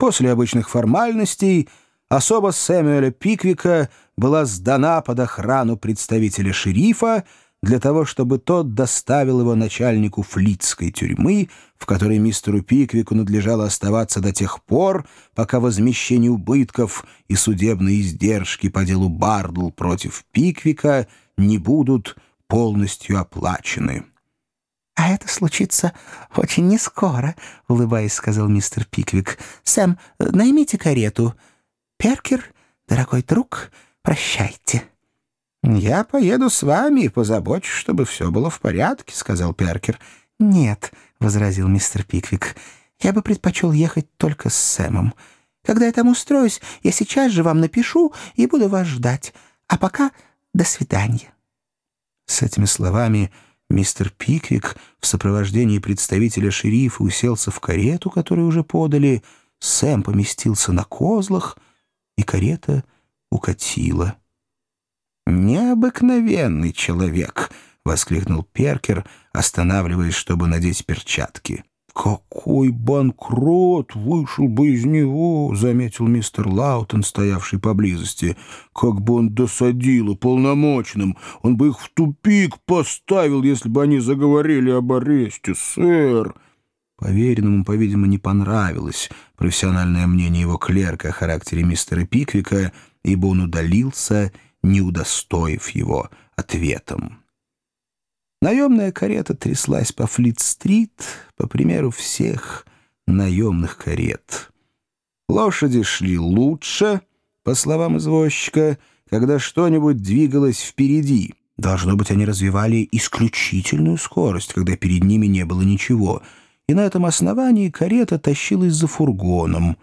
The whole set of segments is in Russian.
После обычных формальностей особо Сэмюэля Пиквика была сдана под охрану представителя шерифа для того, чтобы тот доставил его начальнику флитской тюрьмы, в которой мистеру Пиквику надлежало оставаться до тех пор, пока возмещение убытков и судебные издержки по делу Бардл против Пиквика не будут полностью оплачены. «А это случится очень нескоро», — улыбаясь, сказал мистер Пиквик. «Сэм, наймите карету. Перкер, дорогой друг, прощайте». «Я поеду с вами и позабочусь, чтобы все было в порядке», — сказал Перкер. «Нет», — возразил мистер Пиквик, — «я бы предпочел ехать только с Сэмом. Когда я там устроюсь, я сейчас же вам напишу и буду вас ждать. А пока до свидания». С этими словами Мистер Пиквик в сопровождении представителя шерифа уселся в карету, которую уже подали, Сэм поместился на козлах, и карета укатила. «Необыкновенный человек!» — воскликнул Перкер, останавливаясь, чтобы надеть перчатки. «Какой банкрот вышел бы из него!» — заметил мистер Лаутон, стоявший поблизости. «Как бы он досадил уполномоченным! Он бы их в тупик поставил, если бы они заговорили об аресте, сэр!» Поверенному, по-видимому, не понравилось профессиональное мнение его клерка о характере мистера Пиквика, ибо он удалился, не удостоив его ответом. Наемная карета тряслась по Флит-стрит, по примеру всех наемных карет. Лошади шли лучше, по словам извозчика, когда что-нибудь двигалось впереди. Должно быть, они развивали исключительную скорость, когда перед ними не было ничего. И на этом основании карета тащилась за фургоном.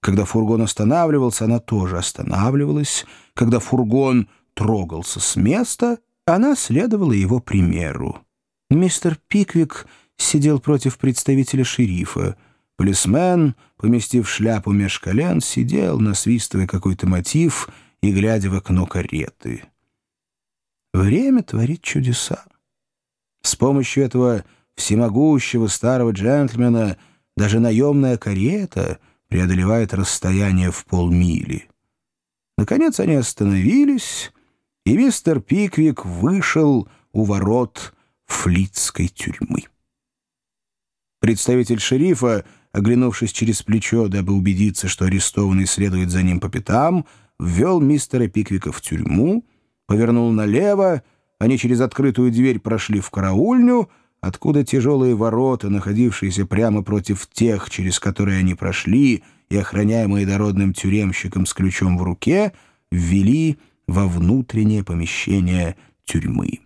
Когда фургон останавливался, она тоже останавливалась. Когда фургон трогался с места — она следовала его примеру. Мистер Пиквик сидел против представителя шерифа. Полисмен, поместив шляпу меж колен, сидел, насвистывая какой-то мотив и глядя в окно кареты. Время творит чудеса. С помощью этого всемогущего старого джентльмена даже наемная карета преодолевает расстояние в полмили. Наконец они остановились и мистер Пиквик вышел у ворот флитской тюрьмы. Представитель шерифа, оглянувшись через плечо, дабы убедиться, что арестованный следует за ним по пятам, ввел мистера Пиквика в тюрьму, повернул налево, они через открытую дверь прошли в караульню, откуда тяжелые ворота, находившиеся прямо против тех, через которые они прошли, и охраняемые дородным тюремщиком с ключом в руке, ввели во внутреннее помещение тюрьмы.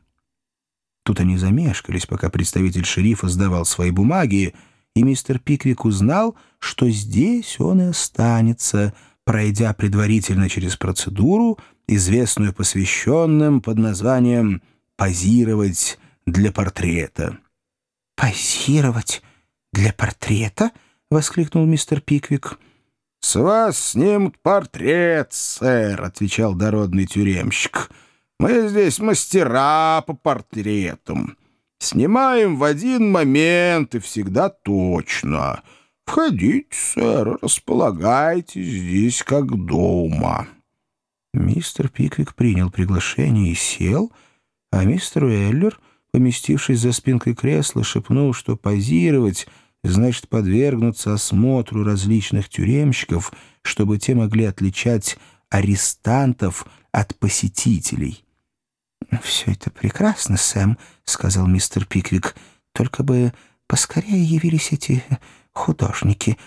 Тут они замешкались, пока представитель шерифа сдавал свои бумаги, и мистер Пиквик узнал, что здесь он и останется, пройдя предварительно через процедуру, известную посвященным под названием «позировать для портрета». «Позировать для портрета?» — воскликнул мистер Пиквик. «С вас снимут портрет, сэр», — отвечал дородный тюремщик. «Мы здесь мастера по портретам. Снимаем в один момент и всегда точно. Входите, сэр, располагайтесь здесь как дома». Мистер Пиквик принял приглашение и сел, а мистер Уэллер, поместившись за спинкой кресла, шепнул, что позировать — значит подвергнуться осмотру различных тюремщиков, чтобы те могли отличать арестантов от посетителей. «Все это прекрасно, Сэм», — сказал мистер Пиквик. «Только бы поскорее явились эти художники.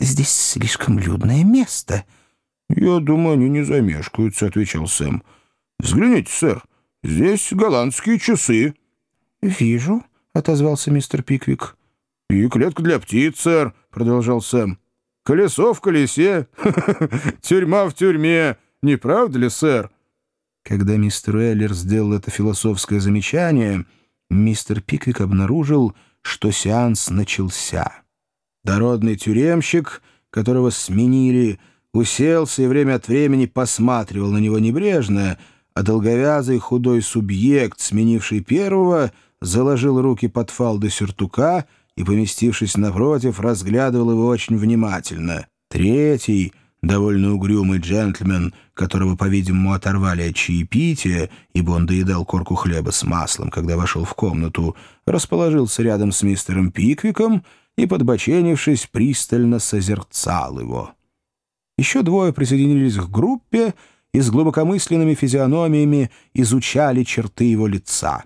Здесь слишком людное место». «Я думаю, они не замешкаются», — отвечал Сэм. «Взгляните, сэр, здесь голландские часы». «Вижу», — отозвался мистер Пиквик. «И клетка для птиц, сэр», — продолжал Сэм. «Колесо в колесе, тюрьма в тюрьме, не правда ли, сэр?» Когда мистер Эллер сделал это философское замечание, мистер Пиквик обнаружил, что сеанс начался. Дородный тюремщик, которого сменили, уселся и время от времени посматривал на него небрежно, а долговязый худой субъект, сменивший первого, заложил руки под фалды сюртука — и, поместившись напротив, разглядывал его очень внимательно. Третий, довольно угрюмый джентльмен, которого, по-видимому, оторвали от чаепития, ибо он доедал корку хлеба с маслом, когда вошел в комнату, расположился рядом с мистером Пиквиком и, подбоченившись, пристально созерцал его. Еще двое присоединились к группе и с глубокомысленными физиономиями изучали черты его лица.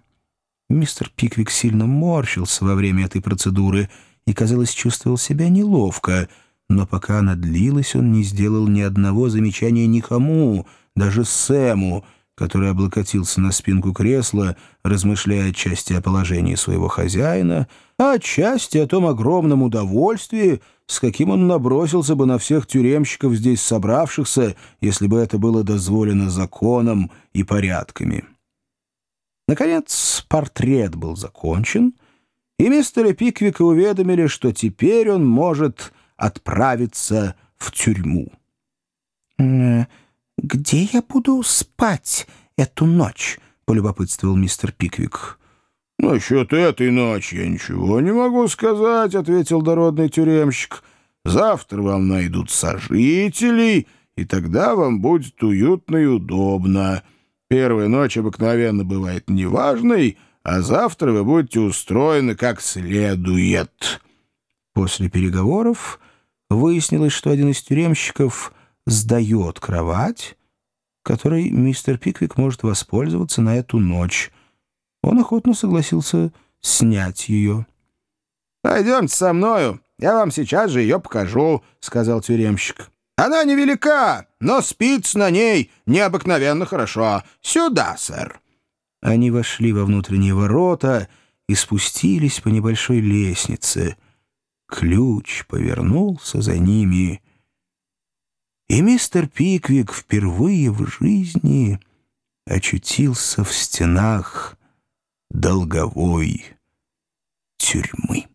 Мистер Пиквик сильно морщился во время этой процедуры и, казалось, чувствовал себя неловко, но пока она длилась, он не сделал ни одного замечания никому, даже Сэму, который облокотился на спинку кресла, размышляя отчасти о положении своего хозяина, а отчасти о том огромном удовольствии, с каким он набросился бы на всех тюремщиков здесь собравшихся, если бы это было дозволено законом и порядками. Наконец, портрет был закончен, и мистера Пиквика уведомили, что теперь он может отправиться в тюрьму. «Э, «Где я буду спать эту ночь?» — полюбопытствовал мистер Пиквик. «Насчет этой ночи я ничего не могу сказать», — ответил дородный тюремщик. «Завтра вам найдут сожителей, и тогда вам будет уютно и удобно. Первая ночь обыкновенно бывает неважной, а завтра вы будете устроены как следует». После переговоров выяснилось, что один из тюремщиков сдает кровать, которой мистер Пиквик может воспользоваться на эту ночь, он охотно согласился снять ее. «Пойдемте со мною, я вам сейчас же ее покажу», — сказал тюремщик. «Она невелика, но спится на ней необыкновенно хорошо. Сюда, сэр». Они вошли во внутренние ворота и спустились по небольшой лестнице. Ключ повернулся за ними, и мистер Пиквик впервые в жизни очутился в стенах долговой тюрьмы.